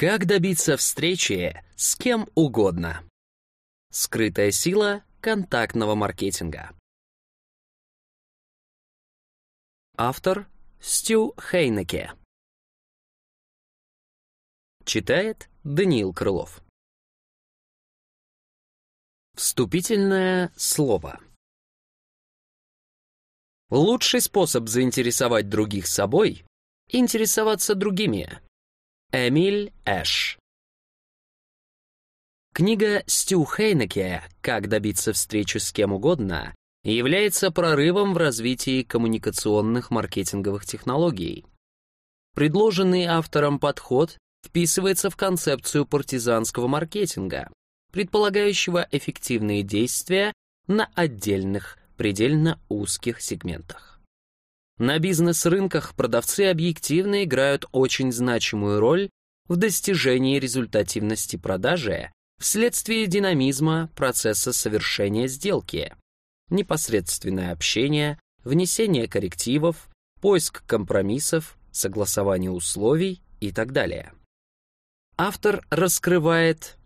Как добиться встречи с кем угодно? Скрытая сила контактного маркетинга. Автор Стю Хейнеке. Читает Даниил Крылов. Вступительное слово. Лучший способ заинтересовать других собой — интересоваться другими. Эмиль Эш. Книга Стю Хейнеке «Как добиться встречи с кем угодно» является прорывом в развитии коммуникационных маркетинговых технологий. Предложенный автором подход вписывается в концепцию партизанского маркетинга, предполагающего эффективные действия на отдельных, предельно узких сегментах. На бизнес-рынках продавцы объективно играют очень значимую роль в достижении результативности продажи вследствие динамизма процесса совершения сделки, непосредственное общение, внесение коррективов, поиск компромиссов, согласование условий и так далее. Автор раскрывает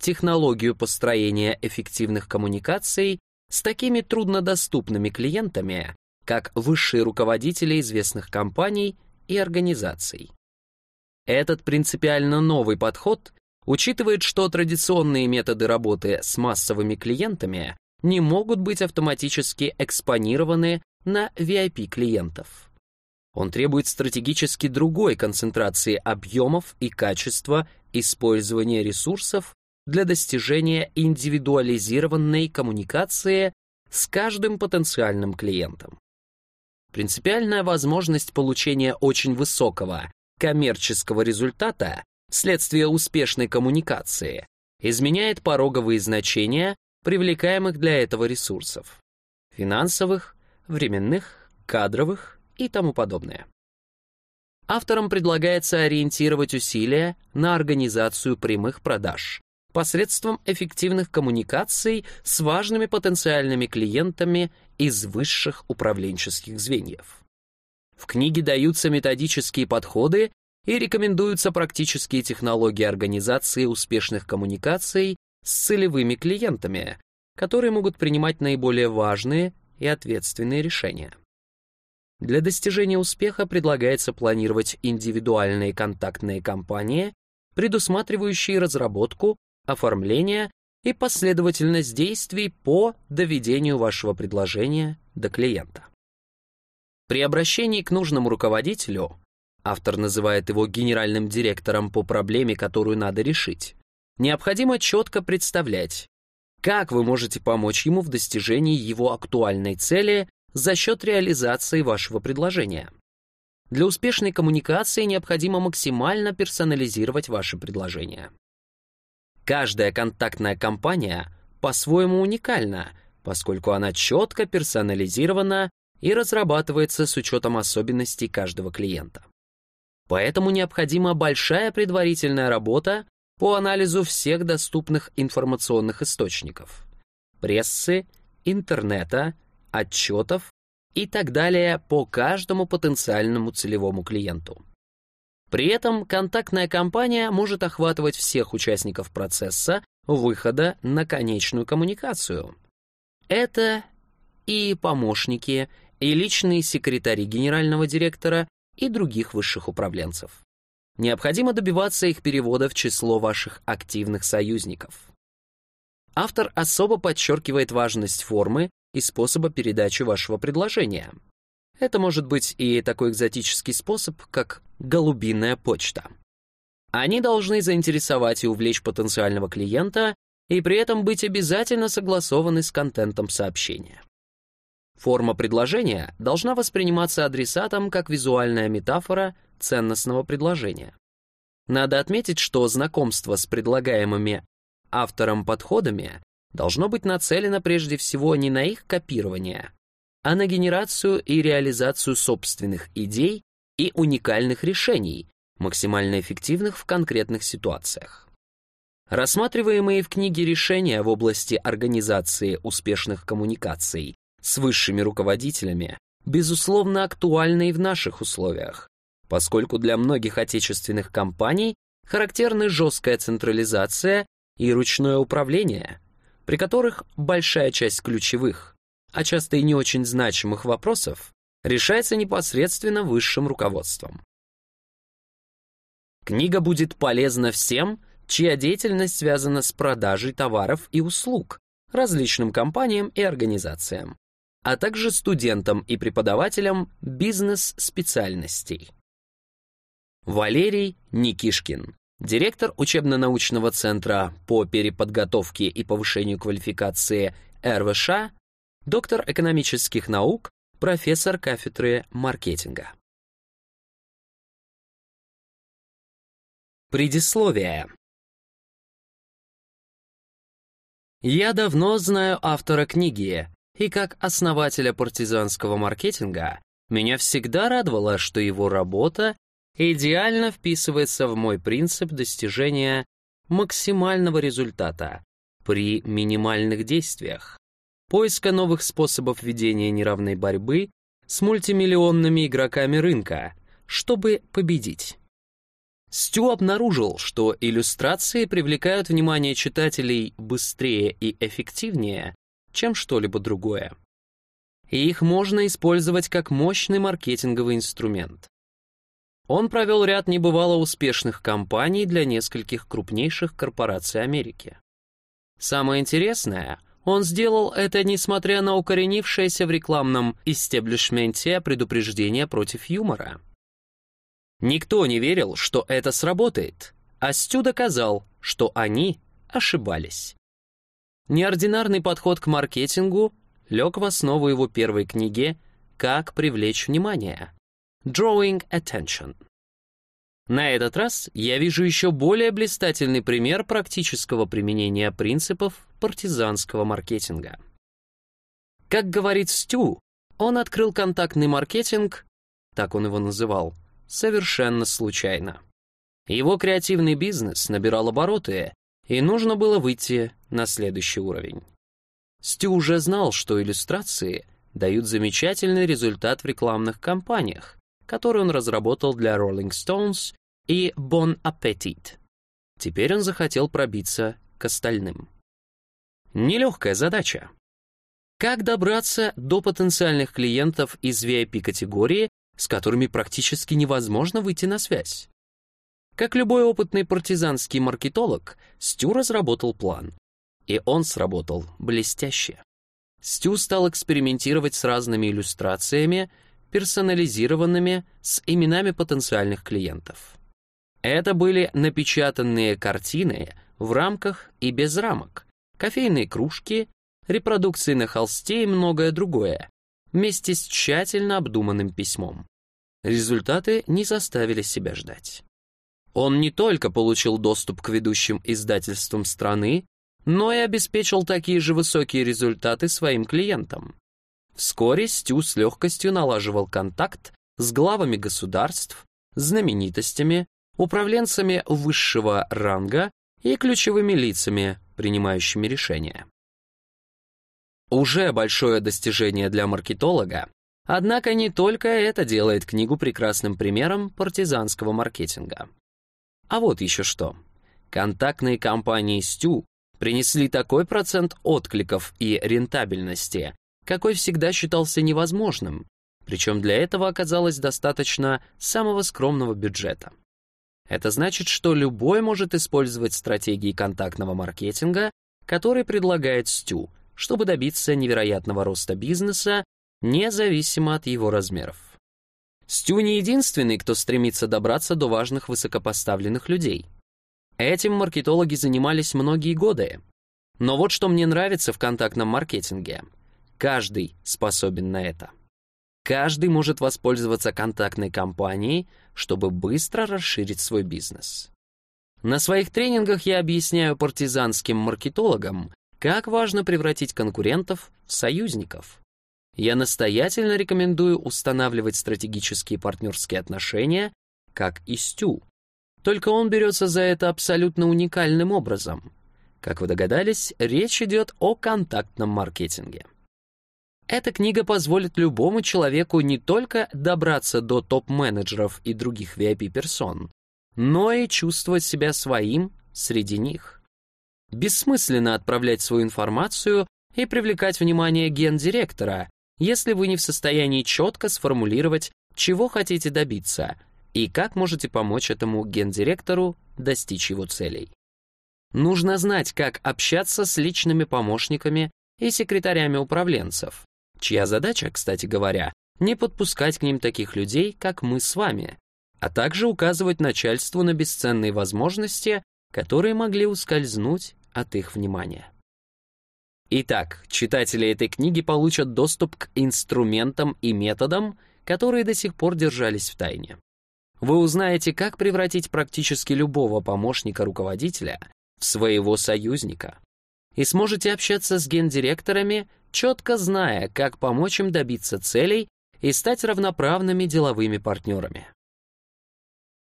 технологию построения эффективных коммуникаций с такими труднодоступными клиентами, как высшие руководители известных компаний и организаций. Этот принципиально новый подход учитывает, что традиционные методы работы с массовыми клиентами не могут быть автоматически экспонированы на VIP-клиентов. Он требует стратегически другой концентрации объемов и качества использования ресурсов для достижения индивидуализированной коммуникации с каждым потенциальным клиентом. Принципиальная возможность получения очень высокого коммерческого результата вследствие успешной коммуникации изменяет пороговые значения привлекаемых для этого ресурсов — финансовых, временных, кадровых и тому подобное. Авторам предлагается ориентировать усилия на организацию прямых продаж посредством эффективных коммуникаций с важными потенциальными клиентами из высших управленческих звеньев. В книге даются методические подходы и рекомендуются практические технологии организации успешных коммуникаций с целевыми клиентами, которые могут принимать наиболее важные и ответственные решения. Для достижения успеха предлагается планировать индивидуальные контактные кампании, предусматривающие разработку оформление и последовательность действий по доведению вашего предложения до клиента. При обращении к нужному руководителю, автор называет его генеральным директором по проблеме, которую надо решить, необходимо четко представлять, как вы можете помочь ему в достижении его актуальной цели за счет реализации вашего предложения. Для успешной коммуникации необходимо максимально персонализировать ваше предложение. Каждая контактная компания по-своему уникальна, поскольку она четко персонализирована и разрабатывается с учетом особенностей каждого клиента. Поэтому необходима большая предварительная работа по анализу всех доступных информационных источников — прессы, интернета, отчетов и так далее по каждому потенциальному целевому клиенту. При этом контактная компания может охватывать всех участников процесса выхода на конечную коммуникацию. Это и помощники, и личные секретари генерального директора, и других высших управленцев. Необходимо добиваться их перевода в число ваших активных союзников. Автор особо подчеркивает важность формы и способа передачи вашего предложения. Это может быть и такой экзотический способ, как голубиная почта. Они должны заинтересовать и увлечь потенциального клиента и при этом быть обязательно согласованы с контентом сообщения. Форма предложения должна восприниматься адресатом как визуальная метафора ценностного предложения. Надо отметить, что знакомство с предлагаемыми автором подходами должно быть нацелено прежде всего не на их копирование, а на генерацию и реализацию собственных идей и уникальных решений, максимально эффективных в конкретных ситуациях. Рассматриваемые в книге решения в области организации успешных коммуникаций с высшими руководителями безусловно актуальны и в наших условиях, поскольку для многих отечественных компаний характерны жесткая централизация и ручное управление, при которых большая часть ключевых, а часто и не очень значимых вопросов решается непосредственно высшим руководством. Книга будет полезна всем, чья деятельность связана с продажей товаров и услуг различным компаниям и организациям, а также студентам и преподавателям бизнес-специальностей. Валерий Никишкин, директор учебно-научного центра по переподготовке и повышению квалификации РВШ, доктор экономических наук, профессор кафедры маркетинга. Предисловие. Я давно знаю автора книги, и как основателя партизанского маркетинга меня всегда радовало, что его работа идеально вписывается в мой принцип достижения максимального результата при минимальных действиях, поиска новых способов ведения неравной борьбы с мультимиллионными игроками рынка, чтобы победить. Стю обнаружил, что иллюстрации привлекают внимание читателей быстрее и эффективнее, чем что-либо другое. И их можно использовать как мощный маркетинговый инструмент. Он провел ряд небывало успешных кампаний для нескольких крупнейших корпораций Америки. Самое интересное, он сделал это несмотря на укоренившееся в рекламном истеблишменте предупреждение против юмора. Никто не верил, что это сработает, а Стю доказал, что они ошибались. Неординарный подход к маркетингу лег в основу его первой книги «Как привлечь внимание» Drawing Attention. На этот раз я вижу еще более блистательный пример практического применения принципов партизанского маркетинга. Как говорит Стю, он открыл контактный маркетинг, так он его называл, совершенно случайно. Его креативный бизнес набирал обороты, и нужно было выйти на следующий уровень. Стю уже знал, что иллюстрации дают замечательный результат в рекламных кампаниях, которые он разработал для Rolling Stones и Bon Appetit. Теперь он захотел пробиться к остальным. Нелегкая задача. Как добраться до потенциальных клиентов из VIP-категории с которыми практически невозможно выйти на связь. Как любой опытный партизанский маркетолог, Стю разработал план. И он сработал блестяще. Стю стал экспериментировать с разными иллюстрациями, персонализированными с именами потенциальных клиентов. Это были напечатанные картины в рамках и без рамок, кофейные кружки, репродукции на холсте и многое другое, вместе с тщательно обдуманным письмом. Результаты не заставили себя ждать. Он не только получил доступ к ведущим издательствам страны, но и обеспечил такие же высокие результаты своим клиентам. Вскоре Стю с легкостью налаживал контакт с главами государств, знаменитостями, управленцами высшего ранга и ключевыми лицами, принимающими решения. Уже большое достижение для маркетолога, однако не только это делает книгу прекрасным примером партизанского маркетинга. А вот еще что. Контактные компании Стю принесли такой процент откликов и рентабельности, какой всегда считался невозможным, причем для этого оказалось достаточно самого скромного бюджета. Это значит, что любой может использовать стратегии контактного маркетинга, которые предлагает Стю, чтобы добиться невероятного роста бизнеса, независимо от его размеров. Стю не единственный, кто стремится добраться до важных высокопоставленных людей. Этим маркетологи занимались многие годы. Но вот что мне нравится в контактном маркетинге. Каждый способен на это. Каждый может воспользоваться контактной кампанией, чтобы быстро расширить свой бизнес. На своих тренингах я объясняю партизанским маркетологам, как важно превратить конкурентов в союзников. Я настоятельно рекомендую устанавливать стратегические партнерские отношения, как и Стю. Только он берется за это абсолютно уникальным образом. Как вы догадались, речь идет о контактном маркетинге. Эта книга позволит любому человеку не только добраться до топ-менеджеров и других VIP-персон, но и чувствовать себя своим среди них. Бессмысленно отправлять свою информацию и привлекать внимание гендиректора, если вы не в состоянии четко сформулировать, чего хотите добиться и как можете помочь этому гендиректору достичь его целей. Нужно знать, как общаться с личными помощниками и секретарями управленцев, чья задача, кстати говоря, не подпускать к ним таких людей, как мы с вами, а также указывать начальству на бесценные возможности, которые могли ускользнуть от их внимания. Итак, читатели этой книги получат доступ к инструментам и методам, которые до сих пор держались в тайне. Вы узнаете, как превратить практически любого помощника руководителя в своего союзника. И сможете общаться с гендиректорами, четко зная, как помочь им добиться целей и стать равноправными деловыми партнерами.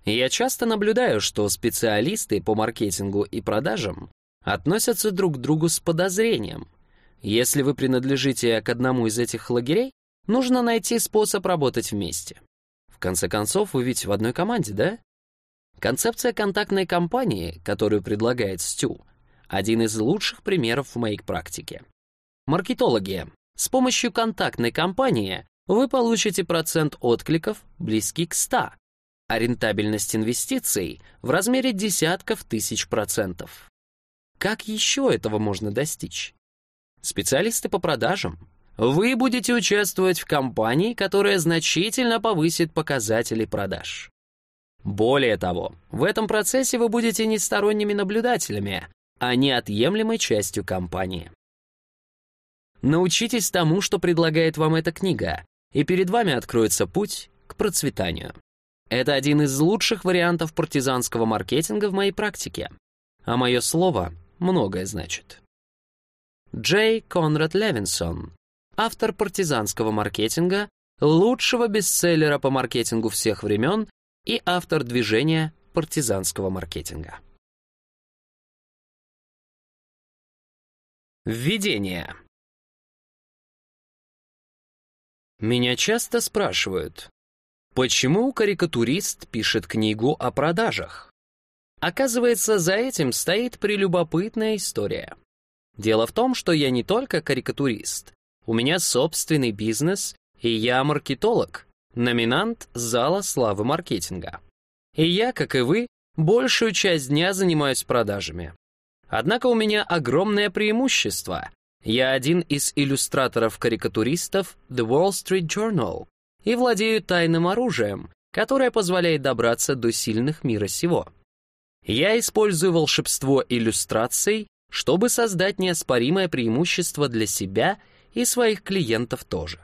Я часто наблюдаю, что специалисты по маркетингу и продажам относятся друг к другу с подозрением. Если вы принадлежите к одному из этих лагерей, нужно найти способ работать вместе. В конце концов, вы ведь в одной команде, да? Концепция контактной компании, которую предлагает Стю, один из лучших примеров в моей практике. Маркетологи. С помощью контактной компании вы получите процент откликов близкий к 100, а рентабельность инвестиций в размере десятков тысяч процентов. Как еще этого можно достичь? Специалисты по продажам. Вы будете участвовать в кампании, которая значительно повысит показатели продаж. Более того, в этом процессе вы будете не сторонними наблюдателями, а неотъемлемой частью кампании. Научитесь тому, что предлагает вам эта книга, и перед вами откроется путь к процветанию. Это один из лучших вариантов партизанского маркетинга в моей практике. А мое слово многое значит. Джей Конрад Левинсон, автор партизанского маркетинга, лучшего бестселлера по маркетингу всех времен и автор движения партизанского маркетинга. Введение. Меня часто спрашивают, почему карикатурист пишет книгу о продажах? Оказывается, за этим стоит прелюбопытная история. Дело в том, что я не только карикатурист. У меня собственный бизнес, и я маркетолог, номинант Зала славы маркетинга. И я, как и вы, большую часть дня занимаюсь продажами. Однако у меня огромное преимущество. Я один из иллюстраторов-карикатуристов The Wall Street Journal и владею тайным оружием, которое позволяет добраться до сильных мира сего. Я использую волшебство иллюстраций, чтобы создать неоспоримое преимущество для себя и своих клиентов тоже.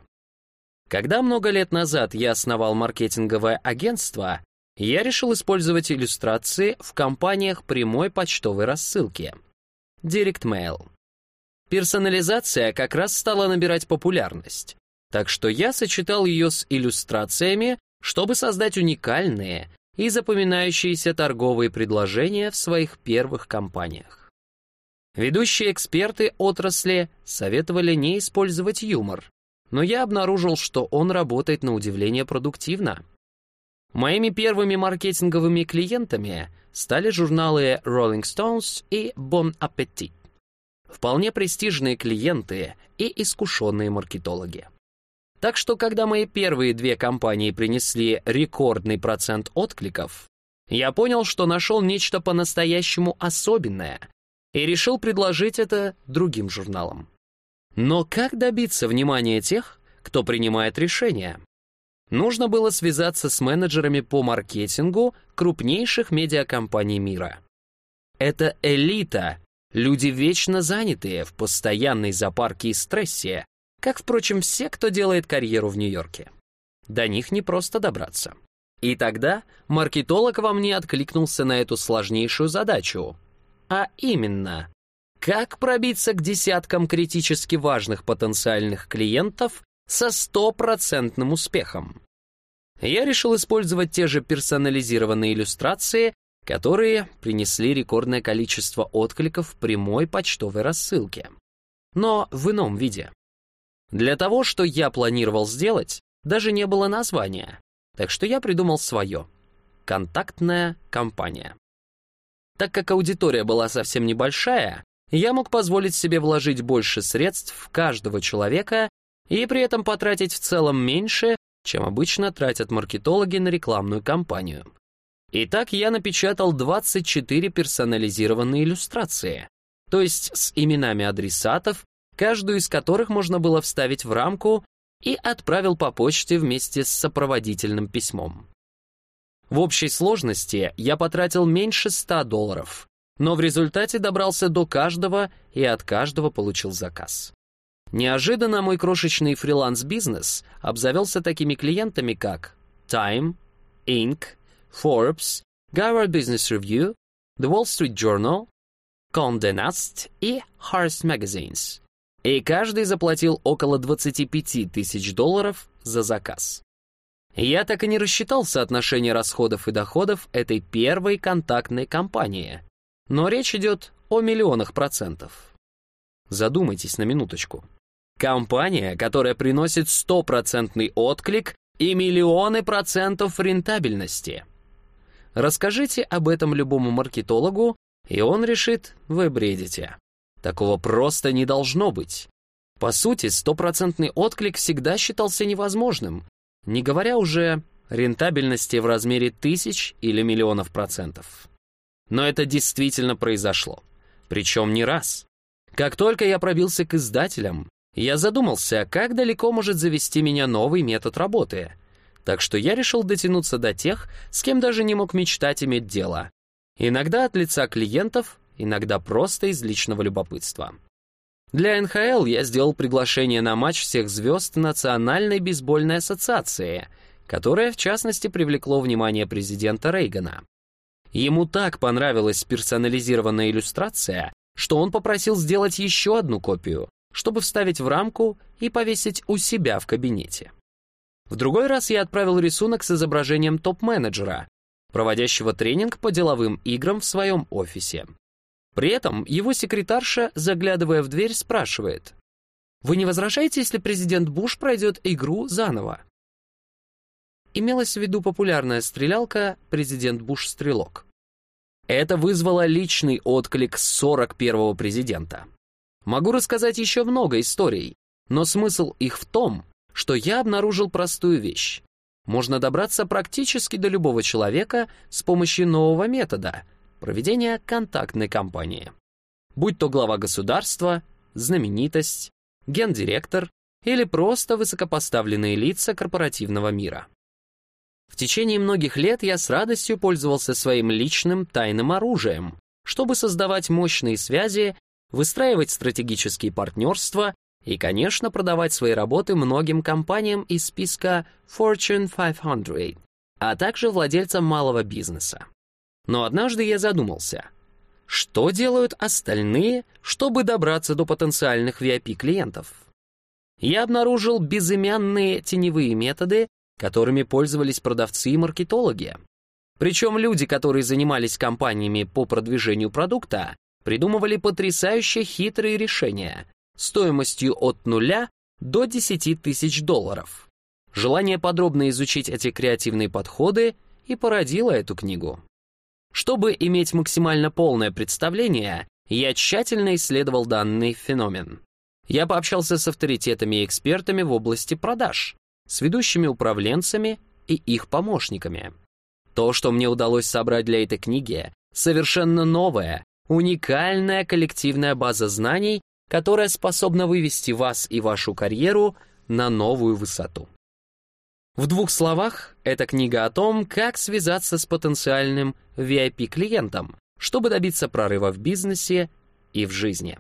Когда много лет назад я основал маркетинговое агентство, я решил использовать иллюстрации в компаниях прямой почтовой рассылки. Direct Mail. Персонализация как раз стала набирать популярность, так что я сочетал ее с иллюстрациями, чтобы создать уникальные и запоминающиеся торговые предложения в своих первых компаниях. Ведущие эксперты отрасли советовали не использовать юмор, но я обнаружил, что он работает на удивление продуктивно. Моими первыми маркетинговыми клиентами стали журналы Rolling Stones и Bon Appetit вполне престижные клиенты и искушенные маркетологи. Так что, когда мои первые две компании принесли рекордный процент откликов, я понял, что нашел нечто по-настоящему особенное и решил предложить это другим журналам. Но как добиться внимания тех, кто принимает решения? Нужно было связаться с менеджерами по маркетингу крупнейших медиакомпаний мира. Это элита Люди вечно занятые, в постоянной запарке и стрессе, как, впрочем, все, кто делает карьеру в Нью-Йорке. До них не просто добраться. И тогда маркетолог во мне откликнулся на эту сложнейшую задачу. А именно, как пробиться к десяткам критически важных потенциальных клиентов со стопроцентным успехом. Я решил использовать те же персонализированные иллюстрации, которые принесли рекордное количество откликов в прямой почтовой рассылке. Но в ином виде. Для того, что я планировал сделать, даже не было названия, так что я придумал свое. контактная компания. Так как аудитория была совсем небольшая, я мог позволить себе вложить больше средств в каждого человека и при этом потратить в целом меньше, чем обычно тратят маркетологи на рекламную кампанию. Итак, я напечатал 24 персонализированные иллюстрации, то есть с именами адресатов, каждую из которых можно было вставить в рамку и отправил по почте вместе с сопроводительным письмом. В общей сложности я потратил меньше 100 долларов, но в результате добрался до каждого и от каждого получил заказ. Неожиданно мой крошечный фриланс-бизнес обзавелся такими клиентами, как Time, Inc., Forbes, Harvard Business Review, The Wall Street Journal, Condé Nast и Harris Magazines. И каждый заплатил около 25 тысяч долларов за заказ. Я так и не рассчитал соотношение расходов и доходов этой первой контактной компании, но речь идет о миллионах процентов. Задумайтесь на минуточку. Компания, которая приносит стопроцентный отклик и миллионы процентов рентабельности. Расскажите об этом любому маркетологу, и он решит, вы бредите. Такого просто не должно быть. По сути, стопроцентный отклик всегда считался невозможным, не говоря уже рентабельности в размере тысяч или миллионов процентов. Но это действительно произошло. Причем не раз. Как только я пробился к издателям, я задумался, как далеко может завести меня новый метод работы. Так что я решил дотянуться до тех, с кем даже не мог мечтать иметь дело. Иногда от лица клиентов, иногда просто из личного любопытства. Для НХЛ я сделал приглашение на матч всех звезд Национальной бейсбольной ассоциации, которое, в частности, привлекло внимание президента Рейгана. Ему так понравилась персонализированная иллюстрация, что он попросил сделать еще одну копию, чтобы вставить в рамку и повесить у себя в кабинете. В другой раз я отправил рисунок с изображением топ-менеджера, проводящего тренинг по деловым играм в своем офисе. При этом его секретарша, заглядывая в дверь, спрашивает, «Вы не возражаете, если президент Буш пройдет игру заново?» Имелась в виду популярная стрелялка «Президент Буш-стрелок». Это вызвало личный отклик 41-го президента. Могу рассказать еще много историй, но смысл их в том, что я обнаружил простую вещь. Можно добраться практически до любого человека с помощью нового метода — проведения контактной кампании. Будь то глава государства, знаменитость, гендиректор или просто высокопоставленные лица корпоративного мира. В течение многих лет я с радостью пользовался своим личным тайным оружием, чтобы создавать мощные связи выстраивать стратегические партнерства и, конечно, продавать свои работы многим компаниям из списка Fortune 500, а также владельцам малого бизнеса. Но однажды я задумался, что делают остальные, чтобы добраться до потенциальных VIP-клиентов? Я обнаружил безымянные теневые методы, которыми пользовались продавцы и маркетологи. Причем люди, которые занимались компаниями по продвижению продукта, придумывали потрясающе хитрые решения стоимостью от нуля до 10 тысяч долларов. Желание подробно изучить эти креативные подходы и породило эту книгу. Чтобы иметь максимально полное представление, я тщательно исследовал данный феномен. Я пообщался с авторитетами и экспертами в области продаж, с ведущими управленцами и их помощниками. То, что мне удалось собрать для этой книги, совершенно новое уникальная коллективная база знаний, которая способна вывести вас и вашу карьеру на новую высоту. В двух словах, эта книга о том, как связаться с потенциальным VIP-клиентом, чтобы добиться прорыва в бизнесе и в жизни.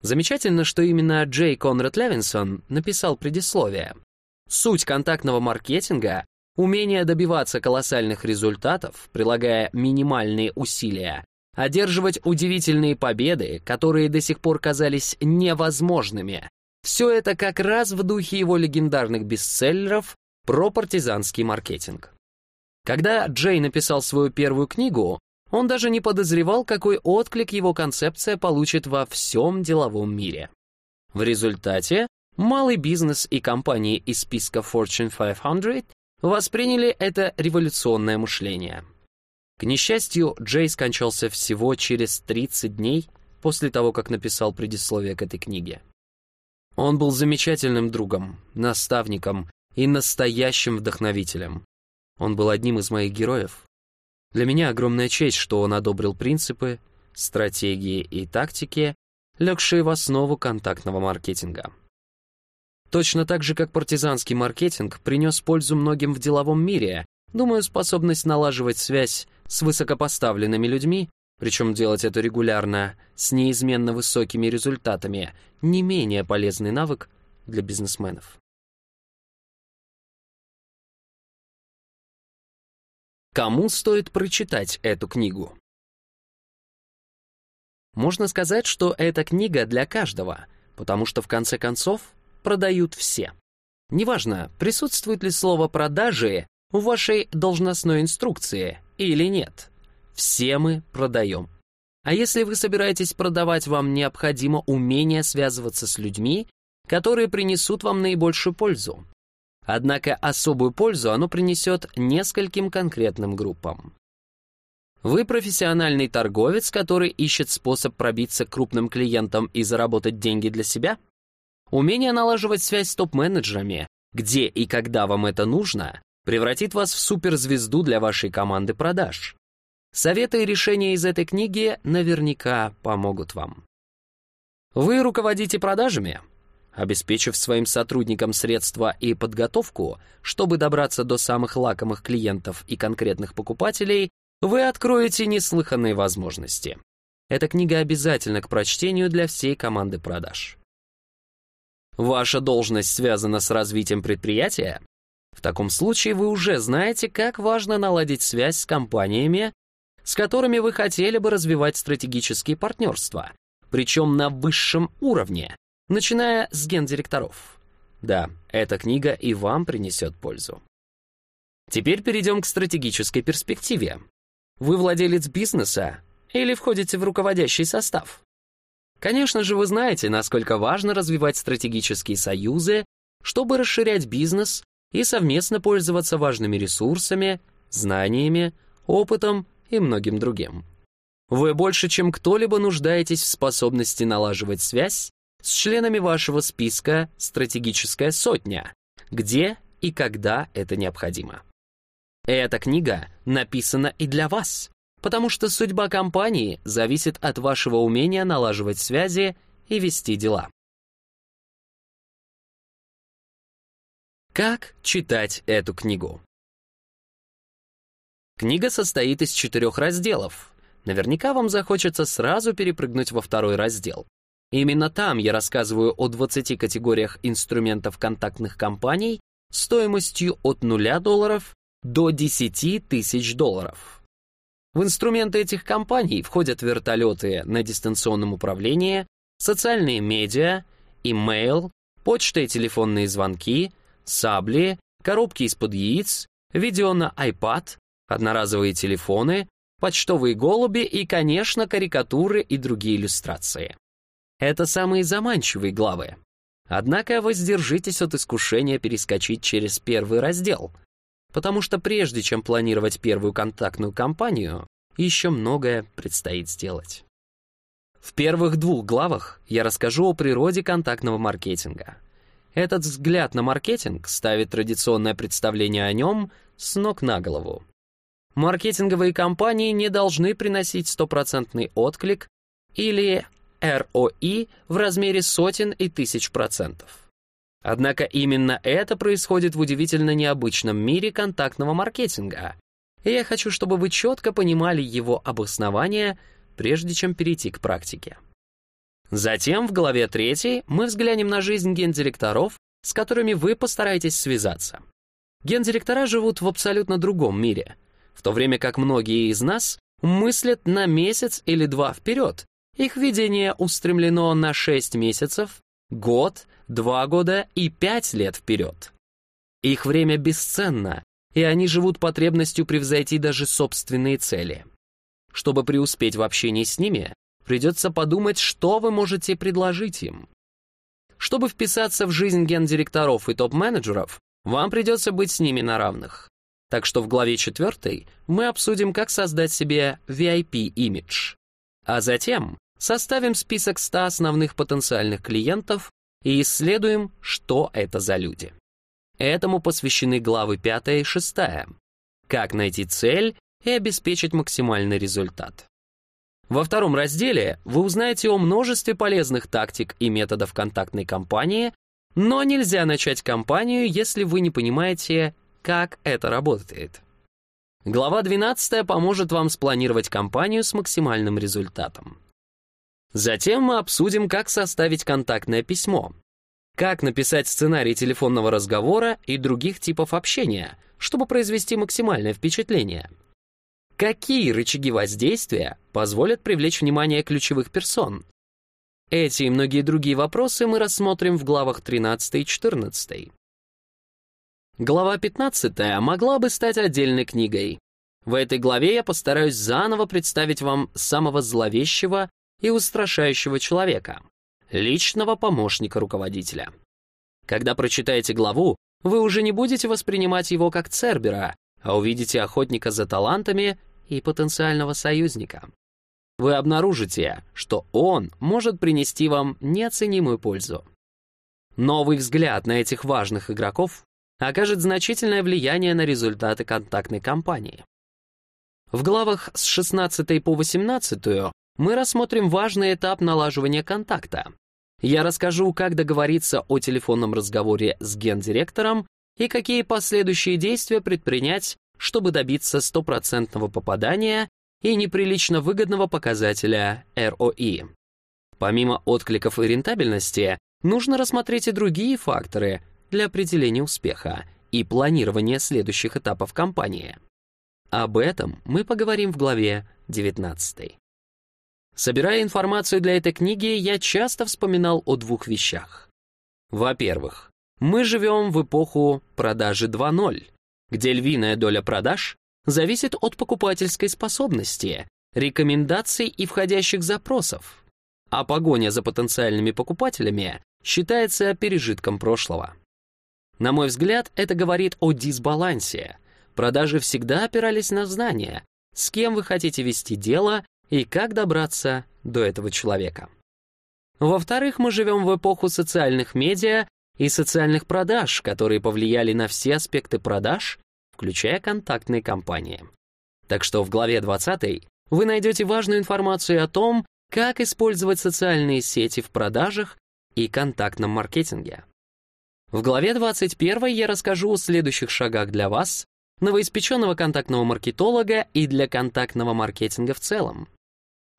Замечательно, что именно Джей Конрад Левинсон написал предисловие. Суть контактного маркетинга — умение добиваться колоссальных результатов, прилагая минимальные усилия, одерживать удивительные победы, которые до сих пор казались невозможными. Все это как раз в духе его легендарных бестселлеров про партизанский маркетинг. Когда Джей написал свою первую книгу, он даже не подозревал, какой отклик его концепция получит во всем деловом мире. В результате малый бизнес и компании из списка Fortune 500 восприняли это революционное мышление. К несчастью, Джей скончался всего через 30 дней после того, как написал предисловие к этой книге. Он был замечательным другом, наставником и настоящим вдохновителем. Он был одним из моих героев. Для меня огромная честь, что он одобрил принципы, стратегии и тактики, легшие в основу контактного маркетинга. Точно так же, как партизанский маркетинг принес пользу многим в деловом мире, думаю, способность налаживать связь с высокопоставленными людьми, причем делать это регулярно, с неизменно высокими результатами, не менее полезный навык для бизнесменов. Кому стоит прочитать эту книгу? Можно сказать, что эта книга для каждого, потому что в конце концов продают все. Неважно, присутствует ли слово «продажи» в вашей должностной инструкции или нет. Все мы продаем. А если вы собираетесь продавать, вам необходимо умение связываться с людьми, которые принесут вам наибольшую пользу. Однако особую пользу оно принесет нескольким конкретным группам. Вы профессиональный торговец, который ищет способ пробиться к крупным клиентам и заработать деньги для себя? Умение налаживать связь с топ-менеджерами, где и когда вам это нужно, превратит вас в суперзвезду для вашей команды продаж. Советы и решения из этой книги наверняка помогут вам. Вы руководите продажами? Обеспечив своим сотрудникам средства и подготовку, чтобы добраться до самых лакомых клиентов и конкретных покупателей, вы откроете неслыханные возможности. Эта книга обязательна к прочтению для всей команды продаж. Ваша должность связана с развитием предприятия? Таком случае вы уже знаете, как важно наладить связь с компаниями, с которыми вы хотели бы развивать стратегические партнерства, причем на высшем уровне, начиная с гендиректоров. Да, эта книга и вам принесет пользу. Теперь перейдем к стратегической перспективе. Вы владелец бизнеса или входите в руководящий состав? Конечно же, вы знаете, насколько важно развивать стратегические союзы, чтобы расширять бизнес и совместно пользоваться важными ресурсами, знаниями, опытом и многим другим. Вы больше, чем кто-либо нуждаетесь в способности налаживать связь с членами вашего списка «Стратегическая сотня», где и когда это необходимо. Эта книга написана и для вас потому что судьба компании зависит от вашего умения налаживать связи и вести дела. Как читать эту книгу? Книга состоит из четырех разделов. Наверняка вам захочется сразу перепрыгнуть во второй раздел. Именно там я рассказываю о 20 категориях инструментов контактных компаний стоимостью от 0 долларов до 10 тысяч долларов. В инструменты этих компаний входят вертолеты на дистанционном управлении, социальные медиа, имейл, почта и телефонные звонки, сабли, коробки из-под яиц, видео на iPad, одноразовые телефоны, почтовые голуби и, конечно, карикатуры и другие иллюстрации. Это самые заманчивые главы. Однако воздержитесь от искушения перескочить через первый раздел — потому что прежде чем планировать первую контактную кампанию, еще многое предстоит сделать. В первых двух главах я расскажу о природе контактного маркетинга. Этот взгляд на маркетинг ставит традиционное представление о нем с ног на голову. Маркетинговые компании не должны приносить стопроцентный отклик или ROI в размере сотен и тысяч процентов. Однако именно это происходит в удивительно необычном мире контактного маркетинга. И я хочу, чтобы вы четко понимали его обоснование, прежде чем перейти к практике. Затем в главе 3 мы взглянем на жизнь гендиректоров, с которыми вы постараетесь связаться. Гендиректора живут в абсолютно другом мире, в то время как многие из нас мыслят на месяц или два вперед. Их видение устремлено на 6 месяцев, год, два года и пять лет вперед. Их время бесценно, и они живут потребностью превзойти даже собственные цели. Чтобы преуспеть в общении с ними, придется подумать, что вы можете предложить им. Чтобы вписаться в жизнь гендиректоров и топ-менеджеров, Вам придется быть с ними на равных. Так что в главе 4 мы обсудим, как создать себе VIP-имидж. А затем составим список 100 основных потенциальных клиентов и исследуем, что это за люди. Этому посвящены главы 5 и 6. Как найти цель и обеспечить максимальный результат. Во втором разделе вы узнаете о множестве полезных тактик и методов контактной кампании, но нельзя начать кампанию, если вы не понимаете, как это работает. Глава 12 поможет вам спланировать кампанию с максимальным результатом. Затем мы обсудим, как составить контактное письмо, как написать сценарий телефонного разговора и других типов общения, чтобы произвести максимальное впечатление. Какие рычаги воздействия позволят привлечь внимание ключевых персон? Эти и многие другие вопросы мы рассмотрим в главах 13 и 14. Глава 15 могла бы стать отдельной книгой. В этой главе я постараюсь заново представить вам самого зловещего и устрашающего человека, личного помощника руководителя. Когда прочитаете главу, вы уже не будете воспринимать его как Цербера, а увидите охотника за талантами и потенциального союзника. Вы обнаружите, что он может принести вам неоценимую пользу. Новый взгляд на этих важных игроков окажет значительное влияние на результаты контактной кампании. В главах с 16 по 18 мы рассмотрим важный этап налаживания контакта. Я расскажу, как договориться о телефонном разговоре с гендиректором и какие последующие действия предпринять, чтобы добиться стопроцентного попадания и неприлично выгодного показателя ROI. Помимо откликов и рентабельности, нужно рассмотреть и другие факторы для определения успеха и планирования следующих этапов кампании. Об этом мы поговорим в главе 19. Собирая информацию для этой книги, я часто вспоминал о двух вещах. Во-первых, мы живем в эпоху продажи 2.0, где львиная доля продаж зависит от покупательской способности, рекомендаций и входящих запросов, а погоня за потенциальными покупателями считается пережитком прошлого. На мой взгляд, это говорит о дисбалансе. Продажи всегда опирались на знания, с кем вы хотите вести дело и как добраться до этого человека. Во-вторых, мы живем в эпоху социальных медиа и социальных продаж, которые повлияли на все аспекты продаж, включая контактные кампании. Так что в главе 20 вы найдете важную информацию о том, как использовать социальные сети в продажах и контактном маркетинге. В главе 21 я расскажу о следующих шагах для вас, новоиспеченного контактного маркетолога и для контактного маркетинга в целом.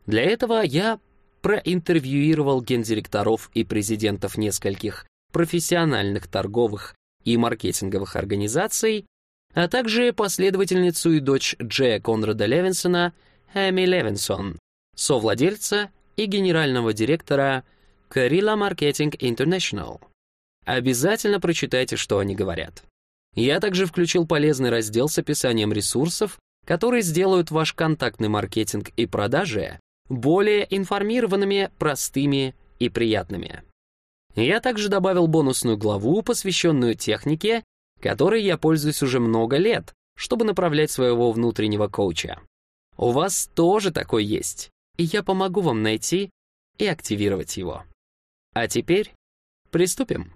Для этого я проинтервьюировал гендиректоров и президентов нескольких профессиональных торговых и маркетинговых организаций, а также последовательницу и дочь Джея Конрада Левинсона, Эми Левинсон, совладельца и генерального директора Carilla Marketing International. Обязательно прочитайте, что они говорят. Я также включил полезный раздел с описанием ресурсов, которые сделают ваш контактный маркетинг и продажи более информированными, простыми и приятными. Я также добавил бонусную главу, посвященную технике, которой я пользуюсь уже много лет, чтобы направлять своего внутреннего коуча. У вас тоже такой есть, и я помогу вам найти и активировать его. А теперь приступим.